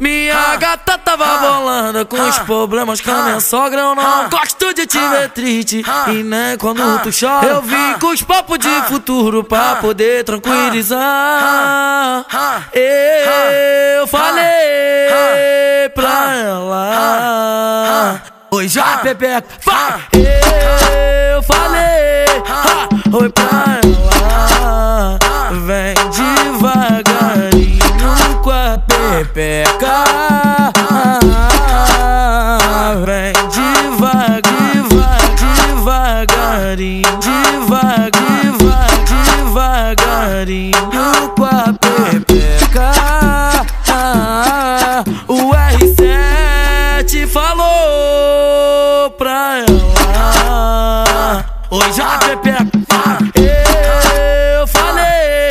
Minha gata tava bolando com os problemas com a minha sogra. Eu não gosto de te ver triste e nem quando tu chora. Eu vim com os papos de futuro pra poder tranquilizar. Eu falei pra ela. Oi, já, Pepe, vai! Eu falei, oi pra devagar, devagarinho com a pepeca. O R7 falou pra ela. Oi, já, pepeca. Eu falei,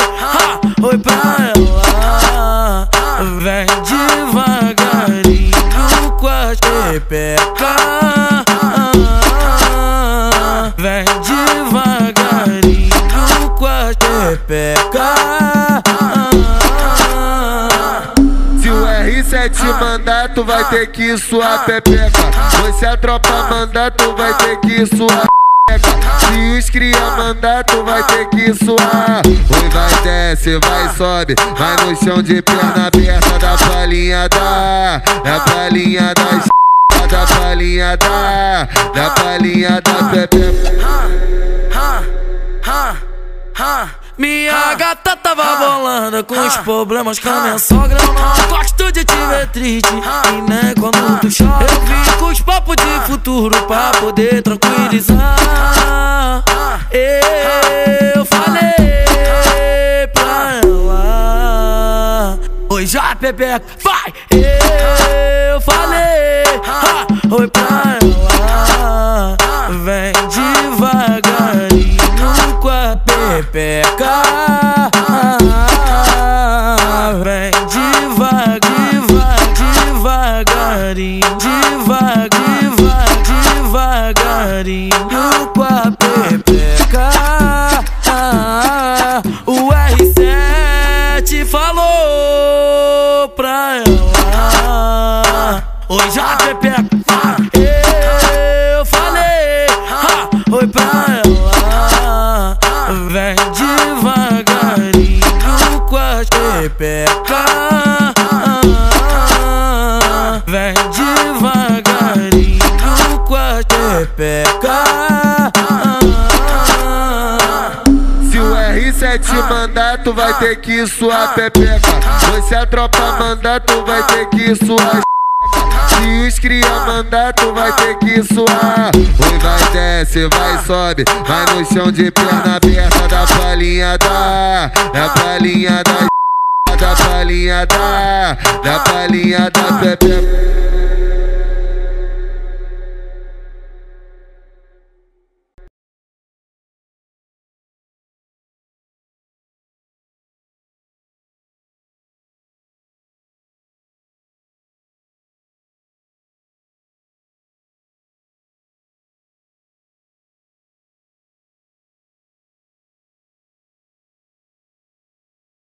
oi pra ela. Vem devagarinho com a pepeca. Vem devagarinho com a pepeca. Se o R7 mandar, tu vai ter que suar pepeca. Se a tropa mandar, tu vai ter que suar. Se os cria mandar, tu vai ter que suar. Oi, vai, desce, vai, sobe. Vai no chão de perna aberta da palhinha da. Da palhinha da. Da palhinha da. Da palhinha da pepeca. Minha gata tava bolando com os problemas com a minha sogra. Não gosto de te ver triste e nem quando tu chora. Eu vim com os papos de futuro pra poder tranquilizar. Eu falei pra ela. Oi, já, Pepeca, vai! Oi pra ela. Vem devagarinho com a pepeca. Vem devagar, devagarinho, devagar, devagarinho com a pepeca. O R7 falou pra ela. Oi, já, pepeca. Pepeca. Se o R7 mandar, tu vai ter que suar pepeca. Se a tropa mandar, tu vai ter que suar se os cria mandar, tu vai ter que suar. Oi, vai, desce, vai, sobe. Vai no chão de perna aberta da palhinha da. Da palhinha da. Da palhinha da. Da palhinha da pepeca.